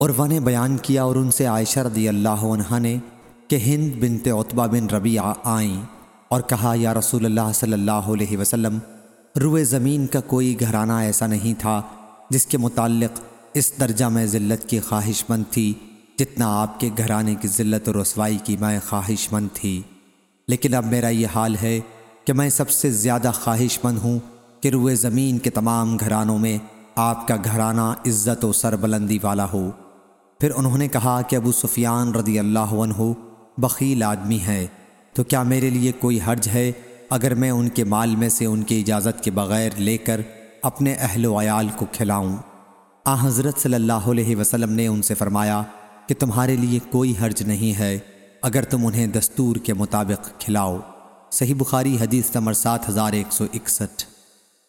اور نے بیان کیا اور ان سے عائشہ رضی اللہ عنہ نے کہ ہند بنت عطبہ بن ربیعہ آئیں اور کہا، یا رسول اللہ صلی اللہ علیہ وسلم، روئے زمین کا کوئی گھرانہ ایسا نہیں تھا جس کے متعلق اس درجہ میں ذلت کی خواہش مند تھی جتنا آپ کے گھرانے کی ذلت و رسوائی کی میں خواہش مند تھی۔ لیکن اب میرا یہ حال ہے کہ میں سب سے زیادہ خواہش مند ہوں کہ روئے زمین کے تمام گھرانوں میں آپ کا گھرانہ عزت و سربلندی والا ہو۔ پھر انہوں نے کہا کہ ابو سفیان رضی اللہ عنہ بخیل آدمی ہے تو کیا میرے لیے کوئی حرج ہے اگر میں ان کے مال میں سے ان کی اجازت کے بغیر لے کر اپنے اہل و عیال کو کھلاؤں؟ آ، حضرت صلی اللہ علیہ وسلم نے ان سے فرمایا کہ تمہارے لیے کوئی حرج نہیں ہے اگر تم انہیں دستور کے مطابق کھلاؤ۔ صحیح بخاری حدیث نمبر سات ہزار ایک سو اکسٹھ۔